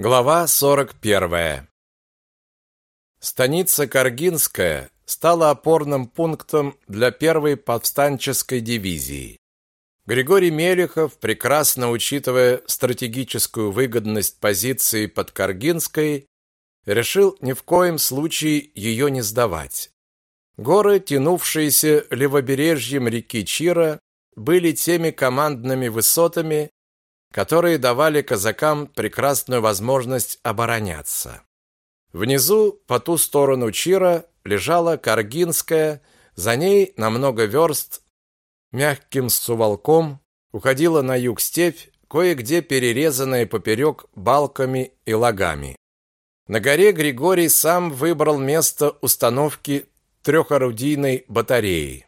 Глава 41. Станица Каргинская стала опорным пунктом для первой повстанческой дивизии. Григорий Мелехов, прекрасно учитывая стратегическую выгодность позиции под Каргинской, решил ни в коем случае ее не сдавать. Горы, тянувшиеся левобережьем реки Чира, были теми командными высотами, которые давали казакам прекрасную возможность обороняться. Внизу, по ту сторону Чира, лежала Каргинская, за ней на много верст мягким суволком уходила на юг степь, кое-где перерезанная поперек балками и лагами. На горе Григорий сам выбрал место установки трехорудийной батареи.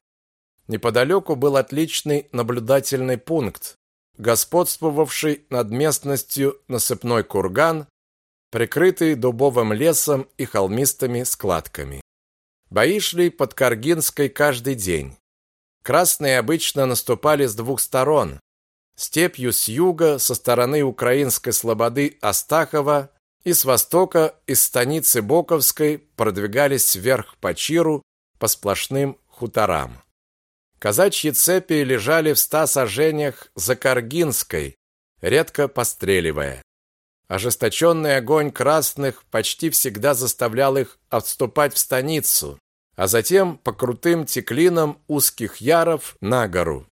Неподалеку был отличный наблюдательный пункт, господствовавший над местностью насыпной курган, прикрытый дубовым лесом и холмистыми складками. Бои шли под Каргинской каждый день. Красные обычно наступали с двух сторон. Степью с юга, со стороны украинской слободы Астахова, и с востока, из станицы Боковской, продвигались вверх по Чиру, по сплошным хуторам. Казачьи цепи лежали в ста сажениях за Каргинской, редко постреливая. Ожесточенный огонь красных почти всегда заставлял их отступать в станицу, а затем по крутым теклинам узких яров на гору.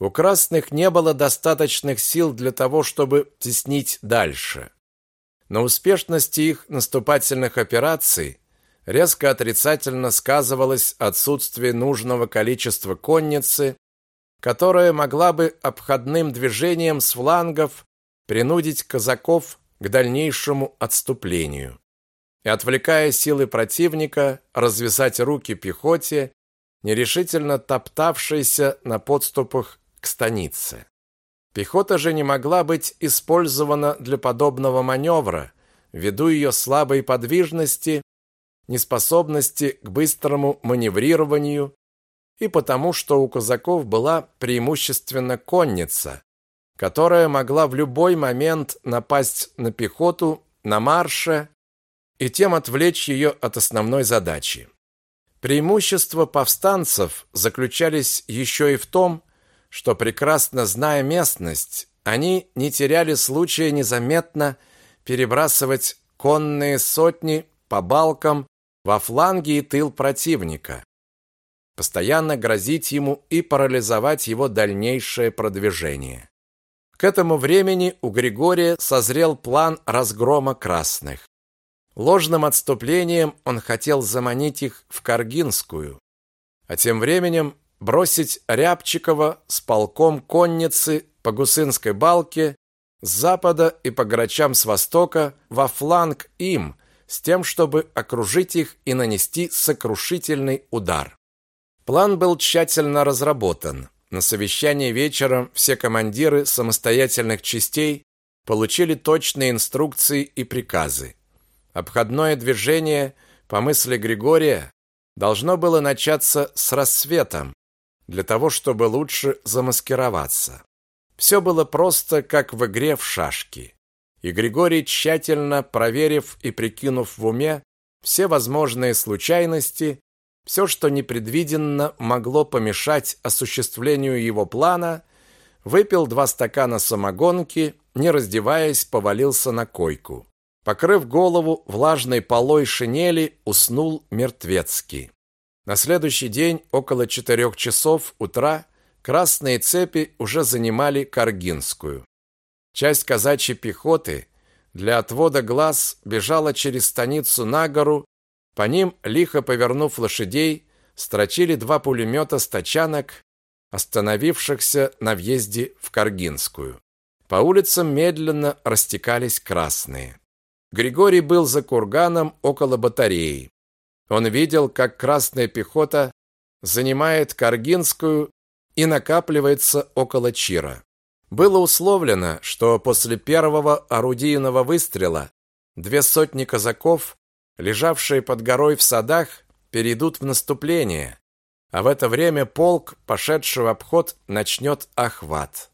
У красных не было достаточных сил для того, чтобы теснить дальше. На успешности их наступательных операций резко отрицательно сказывалось отсутствие нужного количества конницы, которая могла бы обходным движением с флангов принудить казаков к дальнейшему отступлению и, отвлекая силы противника, развязать руки пехоте, нерешительно топтавшейся на подступах к станице. Пехота же не могла быть использована для подобного маневра, ввиду ее слабой подвижности неспособности к быстрому маневрированию и потому, что у казаков была преимущественно конница, которая могла в любой момент напасть на пехоту на марше и тем отвлечь ее от основной задачи. Преимущества повстанцев заключались еще и в том, что прекрасно зная местность, они не теряли случая незаметно перебрасывать конные сотни по балкам во фланге и тыл противника, постоянно грозить ему и парализовать его дальнейшее продвижение. К этому времени у Григория созрел план разгрома красных. Ложным отступлением он хотел заманить их в Каргинскую, а тем временем бросить Рябчикова с полком конницы по Гусынской балке с запада и по грачам с востока во фланг им, с тем, чтобы окружить их и нанести сокрушительный удар. План был тщательно разработан. На совещании вечером все командиры самостоятельных частей получили точные инструкции и приказы. Обходное движение, по мысли Григория, должно было начаться с рассветом, для того, чтобы лучше замаскироваться. Все было просто, как в игре в шашки. И Григорий, тщательно проверив и прикинув в уме все возможные случайности, все, что непредвиденно могло помешать осуществлению его плана, выпил два стакана самогонки, не раздеваясь, повалился на койку. Покрыв голову влажной полой шинели, уснул мертвецкий. На следующий день, около четырех часов утра, красные цепи уже занимали Каргинскую. Часть казачьей пехоты для отвода глаз бежала через станицу на гору, по ним, лихо повернув лошадей, строчили два пулемета с тачанок, остановившихся на въезде в Каргинскую. По улицам медленно растекались красные. Григорий был за курганом около батареи. Он видел, как красная пехота занимает Каргинскую и накапливается около Чира. Было условлено, что после первого орудийного выстрела две сотни казаков, лежавшие под горой в садах, перейдут в наступление, а в это время полк, пошедший в обход, начнет охват.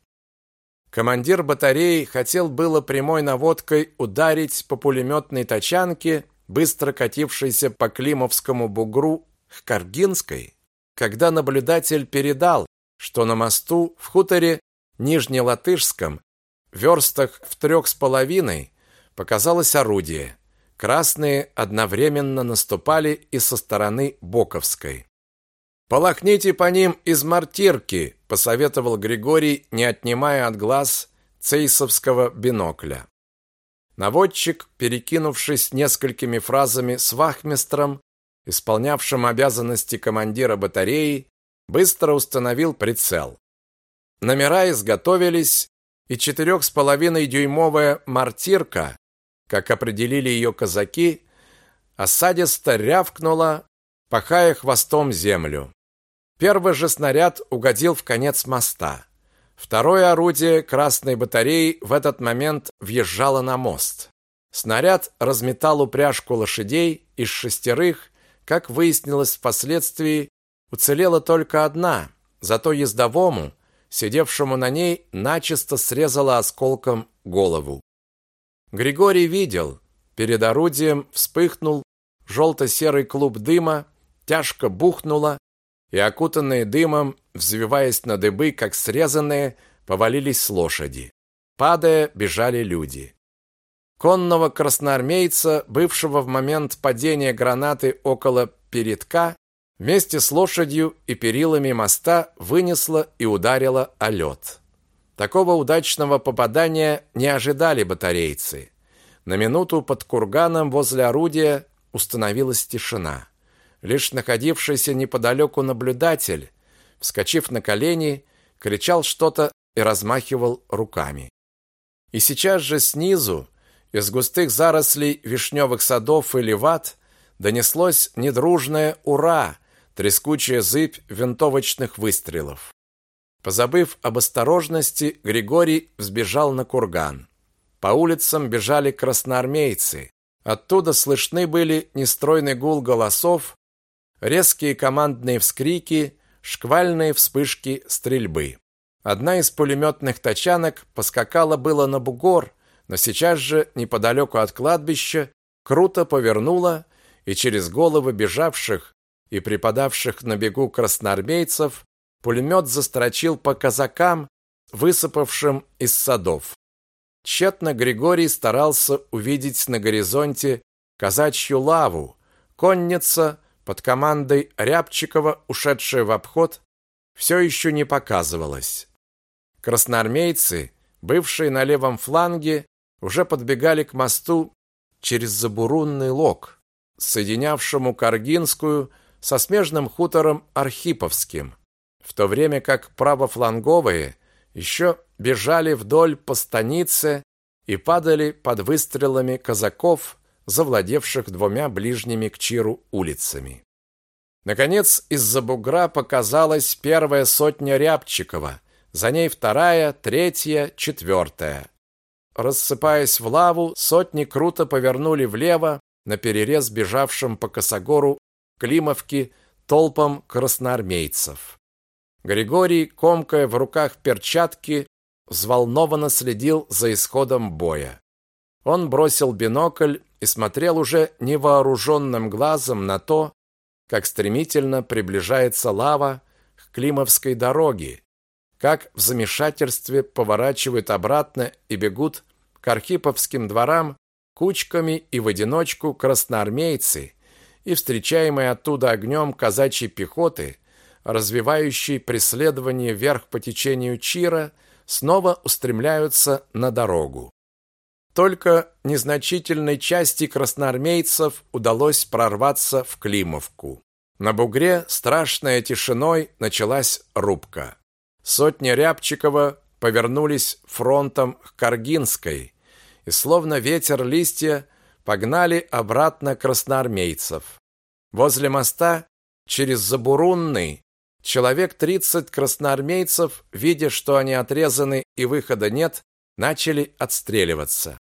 Командир батареи хотел было прямой наводкой ударить по пулеметной тачанке, быстро катившейся по Климовскому бугру к Каргинской, когда наблюдатель передал, что на мосту в хуторе Нижнелатышском, верстах в трех с половиной, показалось орудие. Красные одновременно наступали и со стороны Боковской. «Полохните по ним из мортирки», – посоветовал Григорий, не отнимая от глаз цейсовского бинокля. Наводчик, перекинувшись несколькими фразами с вахмистром, исполнявшим обязанности командира батареи, быстро установил прицел. Номера изготовились, и четырех с половиной дюймовая мортирка, как определили ее казаки, осадисто рявкнула, пахая хвостом землю. Первый же снаряд угодил в конец моста. Второе орудие красной батареи в этот момент въезжало на мост. Снаряд разметал упряжку лошадей из шестерых, как выяснилось впоследствии, уцелела только одна, зато ездовому, сидевшему на ней, начисто срезала осколком голову. Григорий видел, перед орудием вспыхнул желто-серый клуб дыма, тяжко бухнуло, и окутанные дымом, взвиваясь на дыбы, как срезанные, повалились с лошади. Падая, бежали люди. Конного красноармейца, бывшего в момент падения гранаты около передка, вместе с лошадью и перилами моста вынесло и ударило о лед. Такого удачного попадания не ожидали батарейцы. На минуту под курганом возле орудия установилась тишина. Лишь находившийся неподалеку наблюдатель, вскочив на колени, кричал что-то и размахивал руками. И сейчас же снизу, из густых зарослей вишневых садов и леват, донеслось недружное «Ура!», трескучая зыбь винтовочных выстрелов. Позабыв об осторожности, Григорий взбежал на курган. По улицам бежали красноармейцы. Оттуда слышны были нестройный гул голосов, резкие командные вскрики, шквальные вспышки стрельбы. Одна из пулеметных тачанок поскакала было на бугор, но сейчас же, неподалеку от кладбища, круто повернула и через головы бежавших и припадавших на бегу красноармейцев пулемет застрочил по казакам, высыпавшим из садов. Тщетно Григорий старался увидеть на горизонте казачью лаву. Конница под командой Рябчикова, ушедшая в обход, все еще не показывалась. Красноармейцы, бывшие на левом фланге, уже подбегали к мосту через Забурунный лог, соединявшему Каргинскую со смежным хутором Архиповским, в то время как правофланговые еще бежали вдоль по станице и падали под выстрелами казаков, завладевших двумя ближними к Чиру улицами. Наконец, из-за бугра показалась первая сотня Рябчикова, за ней вторая, третья, четвертая. Рассыпаясь в лаву, сотни круто повернули влево на перерез бежавшим по косогору Климовки толпам красноармейцев. Григорий, комкая в руках перчатки, взволнованно следил за исходом боя. Он бросил бинокль и смотрел уже невооруженным глазом на то, как стремительно приближается лава к Климовской дороге, как в замешательстве поворачивают обратно и бегут к Архиповским дворам кучками и в одиночку красноармейцы, и встречаемые оттуда огнем казачьей пехоты, развивающей преследование вверх по течению Чира, снова устремляются на дорогу. Только незначительной части красноармейцев удалось прорваться в Климовку. На бугре страшной тишиной началась рубка. Сотни Рябчикова повернулись фронтом к Каргинской, и словно ветер листья погнали обратно красноармейцев. Возле моста через Забурунный человек тридцать красноармейцев, видя, что они отрезаны и выхода нет, начали отстреливаться.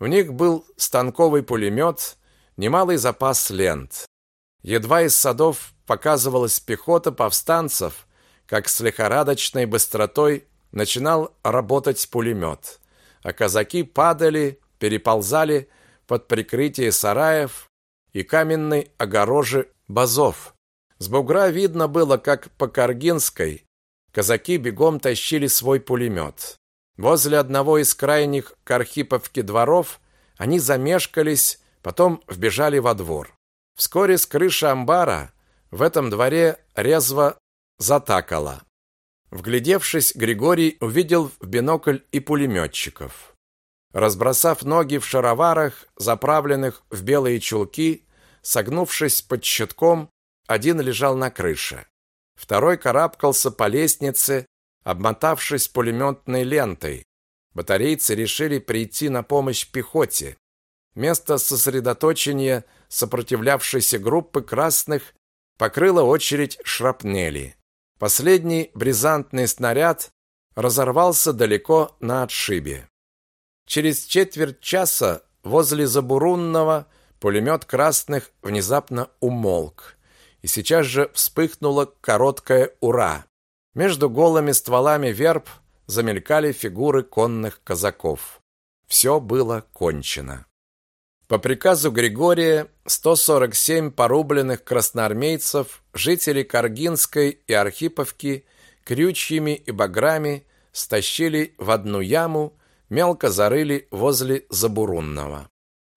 В них был станковый пулемет, немалый запас лент. Едва из садов показывалась пехота повстанцев, как с лихорадочной быстротой начинал работать пулемет, а казаки падали, переползали под прикрытие сараев и каменной огорожи базов. С бугра видно было, как по Каргинской казаки бегом тащили свой пулемет. Возле одного из крайних Кархиповки дворов они замешкались, потом вбежали во двор. Вскоре с крыши амбара в этом дворе резво затакало. Вглядевшись, Григорий увидел в бинокль и пулеметчиков. Разбросав ноги в шароварах, заправленных в белые чулки, согнувшись под щитком, один лежал на крыше. Второй карабкался по лестнице, обмотавшись пулеметной лентой. Батарейцы решили прийти на помощь пехоте. Место сосредоточения сопротивлявшейся группы красных покрыла очередь шрапнели. Последний бризантный снаряд разорвался далеко на отшибе. Через четверть часа возле Забурунного пулемет красных внезапно умолк, и сейчас же вспыхнуло короткое «Ура!». Между голыми стволами верб замелькали фигуры конных казаков. Все было кончено. По приказу Григория 147 порубленных красноармейцев, жители Каргинской и Архиповки, крючьями и баграми стащили в одну яму, мелко зарыли возле Забурунного.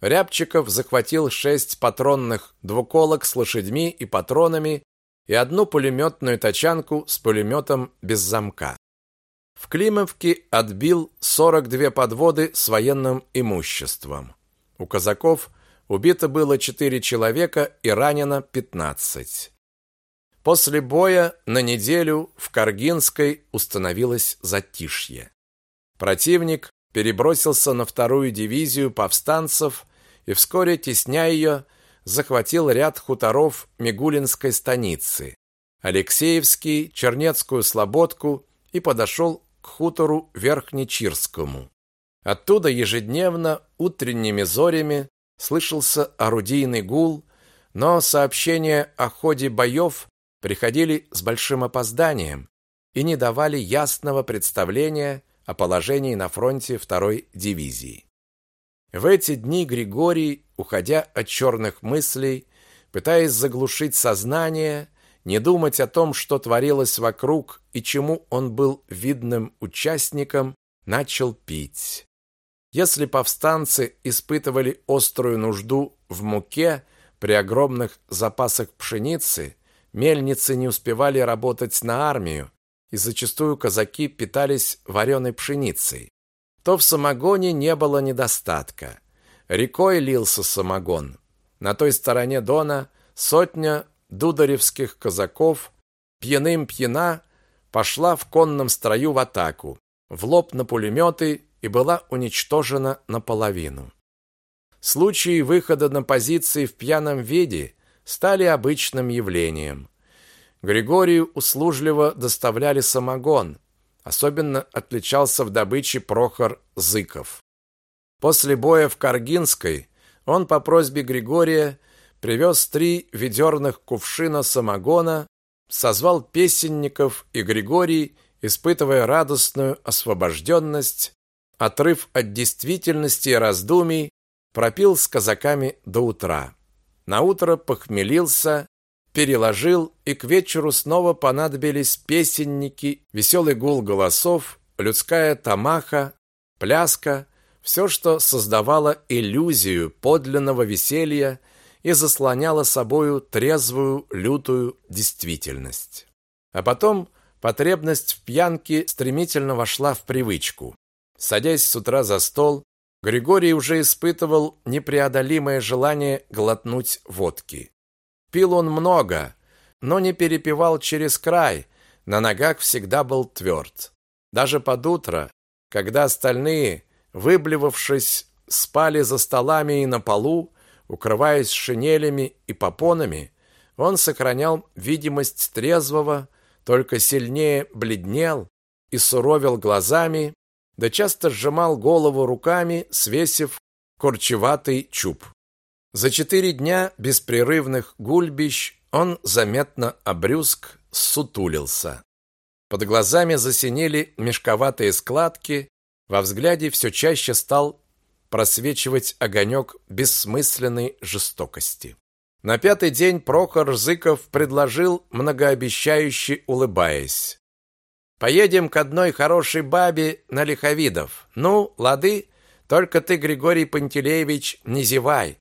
Рябчиков захватил шесть патронных двуколок с лошадьми и патронами и одну пулеметную тачанку с пулеметом без замка. В Климовке отбил 42 подводы с военным имуществом. У казаков убито было четыре человека и ранено пятнадцать. После боя на неделю в Каргинской установилось затишье. Противник перебросился на вторую дивизию повстанцев и вскоре, тесня ее, захватил ряд хуторов Мигулинской станицы, Алексеевский, Чернецкую Слободку и подошел к хутору Верхнечирскому. Оттуда ежедневно утренними зорями слышался орудийный гул, но сообщения о ходе боев приходили с большим опозданием и не давали ясного представления о положении на фронте второй дивизии. В эти дни Григорий, уходя от черных мыслей, пытаясь заглушить сознание, не думать о том, что творилось вокруг и чему он был видным участником, начал пить. Если повстанцы испытывали острую нужду в муке при огромных запасах пшеницы, мельницы не успевали работать на армию, и зачастую казаки питались вареной пшеницей, то в самогоне не было недостатка. Рекой лился самогон. На той стороне Дона сотня дударевских казаков пьяным пьяна пошла в конном строю в атаку, в лоб на пулеметы и была уничтожена наполовину. Случаи выхода на позиции в пьяном виде стали обычным явлением. Григорию услужливо доставляли самогон. Особенно отличался в добыче Прохор Зыков. После боя в Каргинской он по просьбе Григория привез три ведерных кувшина самогона, созвал песенников, и Григорий, испытывая радостную освобожденность, отрыв от действительности и раздумий, пропил с казаками до утра. На утро похмелился, переложил, и к вечеру снова понадобились песенники, веселый гул голосов, людская тамаха, пляска, все, что создавало иллюзию подлинного веселья и заслоняло собою трезвую, лютую действительность. А потом потребность в пьянке стремительно вошла в привычку. Садясь с утра за стол, Григорий уже испытывал непреодолимое желание глотнуть водки. Пил он много, но не перепивал через край, на ногах всегда был тверд. Даже под утро, когда остальные, выблевавшись, спали за столами и на полу, укрываясь шинелями и попонами, он сохранял видимость трезвого, только сильнее бледнел и суровил глазами, да часто сжимал голову руками, свесив корчеватый чуб. За четыре дня беспрерывных гульбищ он заметно обрюзг, сутулился. Под глазами засинели мешковатые складки, во взгляде все чаще стал просвечивать огонек бессмысленной жестокости. На пятый день Прохор Зыков предложил, многообещающе улыбаясь. «Поедем к одной хорошей бабе на Лиховидов. Ну, лады, только ты, Григорий Пантелеевич, не зевай.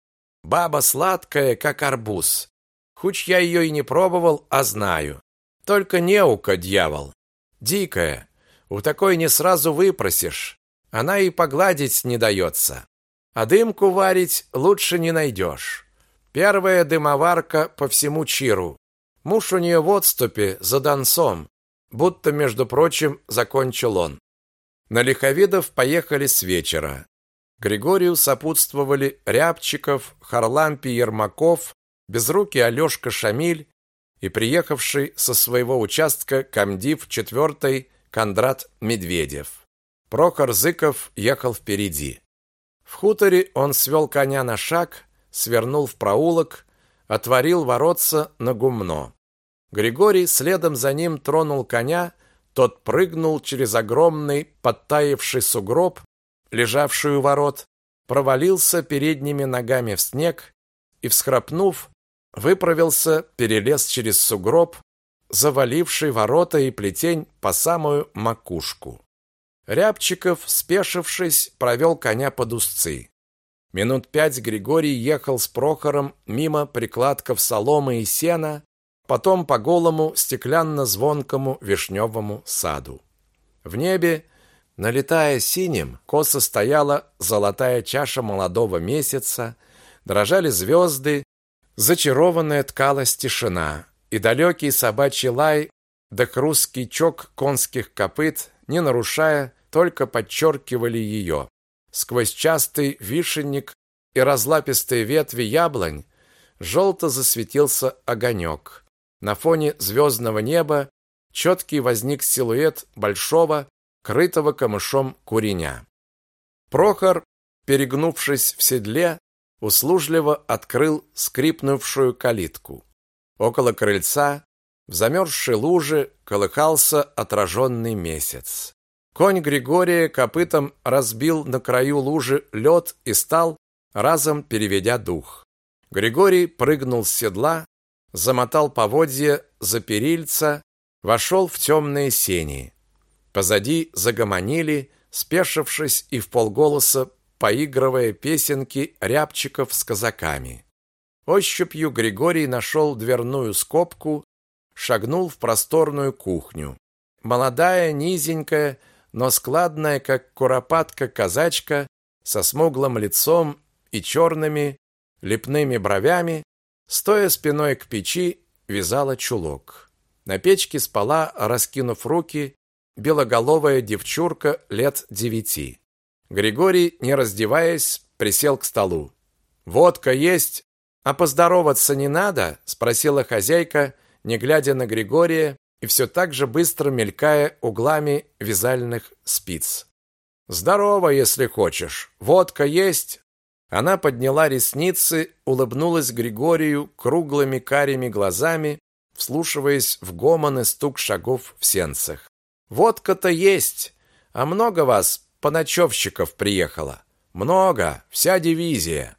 Баба сладкая, как арбуз. Хоть я ее и не пробовал, а знаю. Только неука, дьявол. Дикая. У такой не сразу выпросишь. Она и погладить не дается. А дымку варить лучше не найдешь. Первая дымоварка по всему Чиру. Муж у нее в отступе за донцом, будто, между прочим, закончил он. На Лиховидов поехали с вечера. Григорию сопутствовали Рябчиков, Харлампий Ермаков, безрукий Алешка Шамиль и приехавший со своего участка комдив 4 Кондрат Медведев. Прохор Зыков ехал впереди. В хуторе он свел коня на шаг, свернул в проулок, отворил воротца на гумно. Григорий следом за ним тронул коня, тот прыгнул через огромный подтаявший сугроб, лежавший у ворот, провалился передними ногами в снег и, всхрапнув, выправился, перелез через сугроб, заваливший ворота и плетень по самую макушку. Рябчиков, спешившись, провел коня под узцы. Минут пять Григорий ехал с Прохором мимо прикладков соломы и сена, потом по голому стеклянно-звонкому вишневому саду. В небе, налетая синим, косо стояла золотая чаша молодого месяца, дрожали звезды, зачарованная ткалась тишина, и далекий собачий лай да хрусткий чок конских копыт, не нарушая, только подчеркивали ее. Сквозь частый вишенник и разлапистые ветви яблонь желто засветился огонек. На фоне звездного неба четкий возник силуэт большого, крытого камышом куреня. Прохор, перегнувшись в седле, услужливо открыл скрипнувшую калитку. Около крыльца, в замерзшей луже, колыхался отраженный месяц. Конь Григория копытом разбил на краю лужи лед и стал, разом переведя дух. Григорий прыгнул с седла, замотал поводья за перильца, вошел в темные сени. Позади загомонили, спешившись и в полголоса поигрывая песенки рябчиков с казаками. Ощупью Григорий нашел дверную скобку, шагнул в просторную кухню. Молодая, низенькая, но складная, как куропатка казачка, со смуглым лицом и черными лепными бровями, стоя спиной к печи, вязала чулок. На печке спала, раскинув руки, белоголовая девчурка лет девяти. Григорий, не раздеваясь, присел к столу. «Водка есть, а поздороваться не надо?» – спросила хозяйка, не глядя на Григория и все так же быстро мелькая углами вязальных спиц. «Здорово, если хочешь. Водка есть?» Она подняла ресницы, улыбнулась Григорию круглыми карими глазами, вслушиваясь в гомон и стук шагов в сенцах. «Водка-то есть, а много вас, поночевщиков, приехало. Много, вся дивизия».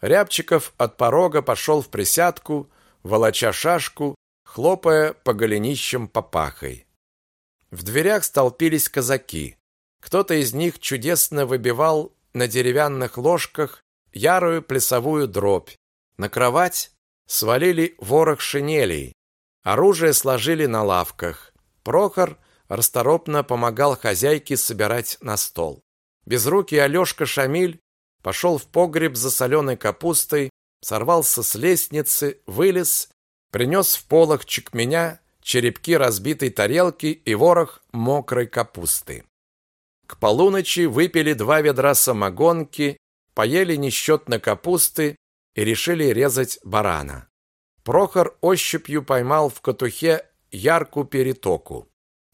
Рябчиков от порога пошел в присядку, волоча шашку, хлопая по голенищам попахой. В дверях столпились казаки. Кто-то из них чудесно выбивал на деревянных ложках ярую плясовую дробь. На кровать свалили ворох шинелей. Оружие сложили на лавках. Прохор расторопно помогал хозяйке собирать на стол. Безрукий Алешка Шамиль пошел в погреб за соленой капустой, сорвался с лестницы, вылез Принес в полох чекменя черепки разбитой тарелки и ворох мокрой капусты. К полуночи выпили два ведра самогонки, поели несчетно капусты и решили резать барана. Прохор ощупью поймал в котухе яркую перетоку.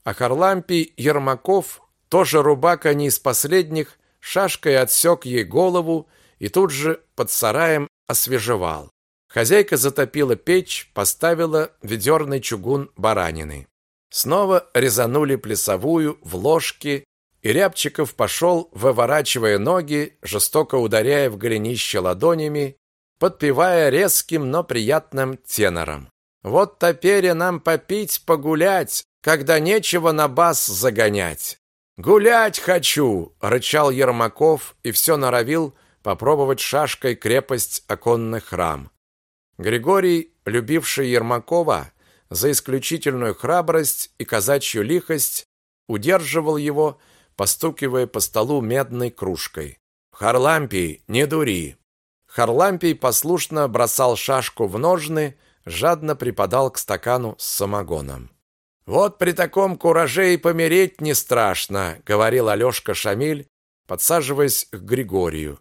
А Харлампий Ермаков, тоже рубака не из последних, шашкой отсек ей голову и тут же под сараем освежевал. Хозяйка затопила печь, поставила ведерный чугун баранины. Снова резанули плясовую в ложке, и Рябчиков пошел, выворачивая ноги, жестоко ударяя в голенище ладонями, подпевая резким, но приятным тенором. «Вот теперь нам попить, погулять, когда нечего на бас загонять». «Гулять хочу!» — рычал Ермаков и все норовил попробовать шашкой крепость оконных рам. Григорий, любивший Ермакова за исключительную храбрость и казачью лихость, удерживал его, постукивая по столу медной кружкой. «Харлампий, не дури!» Харлампий послушно бросал шашку в ножны, жадно припадал к стакану с самогоном. Вот при таком кураже и помереть не страшно, говорил Алёшка Шамиль, подсаживаясь к Григорию.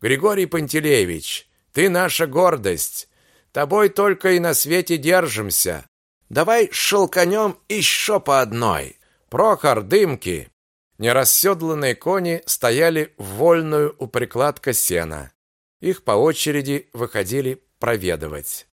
Григорий Пантелеевич, ты наша гордость. Тобой только и на свете держимся. Давай шелканем еще по одной. Прохор, дымки. Нерасседланные кони стояли в вольную у прикладка сена. Их по очереди выходили проведывать.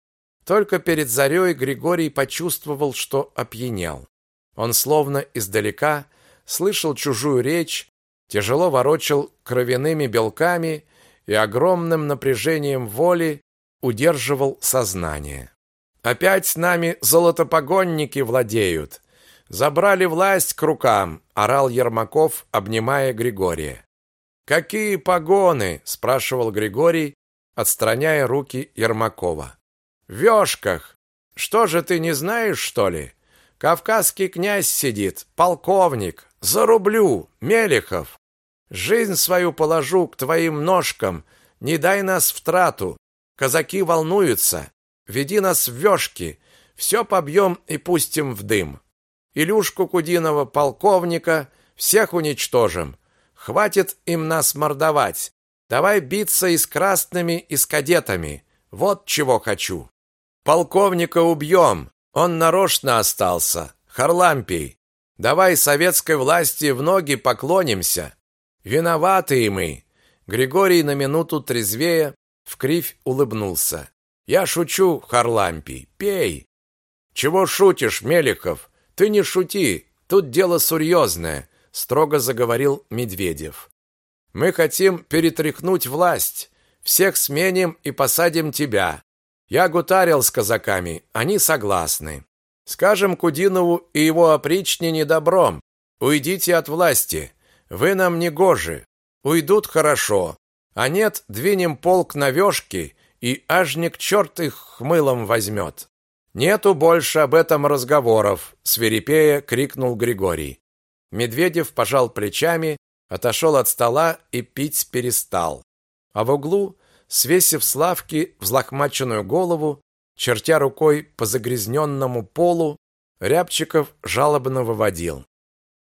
Только перед зарей Григорий почувствовал, что опьянел. Он словно издалека слышал чужую речь, тяжело ворочал кровяными белками и огромным напряжением воли удерживал сознание. Опять с нами золотопогонники владеют. Забрали власть к рукам, орал Ермаков, обнимая Григория. Какие погоны? спрашивал Григорий, отстраняя руки Ермакова. Вёшках. Что же ты не знаешь, что ли? Кавказский князь сидит, полковник, зарублю, Мелехов. Жизнь свою положу к твоим ножкам, не дай нас в трату. Казаки волнуются. Веди нас в вёшки, все побьем и пустим в дым. Илюшку Кудинова, полковника, всех уничтожим. Хватит им нас мордовать. Давай биться и с красными, и с кадетами. Вот чего хочу. Полковника убьем. Он нарочно остался. Харлампий, давай советской власти в ноги поклонимся. Виноваты мы. Григорий на минуту трезвее вкривь улыбнулся. Я шучу, Харлампий. Пей. Чего шутишь, Мелихов? Ты не шути. Тут дело серьезное, строго заговорил Медведев. Мы хотим перетряхнуть власть. Всех сменим и посадим тебя. Я гутарил с казаками, они согласны. Скажем Кудинову и его опричнине добром. Уйдите от власти. Вы нам не гожи. Уйдут хорошо. А нет, двинем полк на вёшки, и ажник черт их хмылом возьмет. Нету больше об этом разговоров, свирепея крикнул Григорий. Медведев пожал плечами, отошел от стола и пить перестал. А в углу свесив с лавки взлохмаченную голову, чертя рукой по загрязненному полу, Рябчиков жалобно выводил.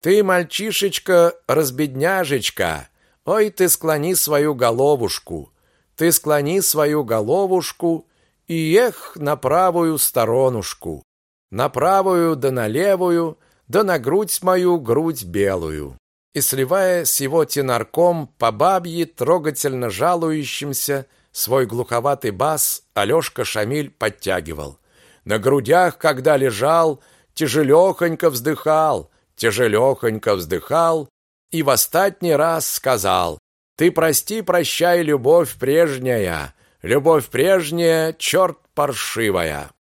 «Ты, мальчишечка, разбедняжечка, ой, ты склони свою головушку, ты склони свою головушку и эх на правую сторонушку, на правую да на левую, да на грудь мою грудь белую» и сливая с его тенарком по бабье трогательно жалующимся свой глуховатый бас, Алёшка Шамиль подтягивал. На грудях, когда лежал, тяжелёхонько вздыхал, тяжелёхонько вздыхал и в остатний раз сказал: "Ты прости, прощай, любовь прежняя, любовь прежняя, чёрт паршивая".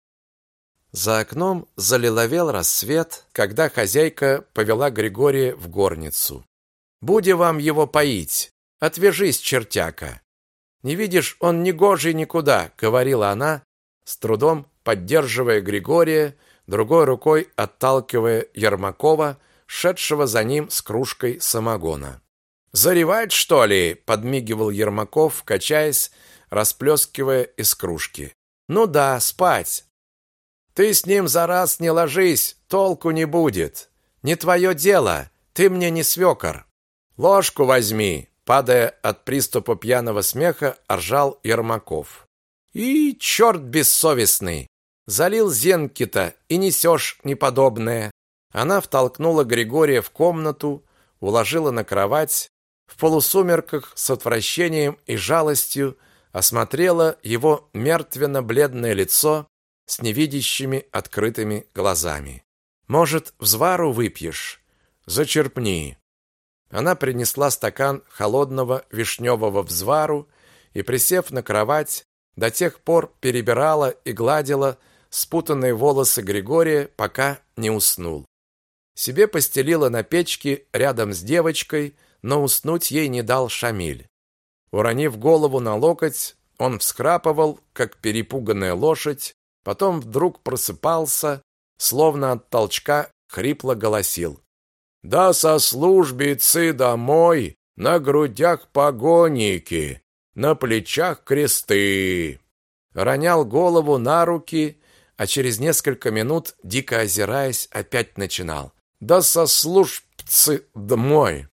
За окном залиловел рассвет, когда хозяйка повела Григория в горницу. «Будем вам его поить. Отвяжись, чертяка». «Не видишь, он не гожий никуда», — говорила она, с трудом поддерживая Григория, другой рукой отталкивая Ермакова, шедшего за ним с кружкой самогона. «Заревать, что ли?» — подмигивал Ермаков, качаясь, расплескивая из кружки. «Ну да, спать. Ты с ним за раз не ложись, толку не будет. Не твое дело, ты мне не свекор. Ложку возьми, падая от приступа пьяного смеха, ржал Ермаков. И черт бессовестный, залил зенки-то и несешь неподобное. Она втолкнула Григория в комнату, уложила на кровать, в полусумерках с отвращением и жалостью осмотрела его мертвенно-бледное лицо, с невидящими открытыми глазами. Может, взвару выпьешь? Зачерпни. Она принесла стакан холодного вишневого взвару и, присев на кровать, до тех пор перебирала и гладила спутанные волосы Григория, пока не уснул. Себе постелила на печке рядом с девочкой, но уснуть ей не дал Шамиль. Уронив голову на локоть, он всхрапывал, как перепуганная лошадь, потом вдруг просыпался, словно от толчка хрипло голосил. «Да со службицы домой, на грудях погонники, на плечах кресты!» Ронял голову на руки, а через несколько минут, дико озираясь, опять начинал. «Да со службцы домой,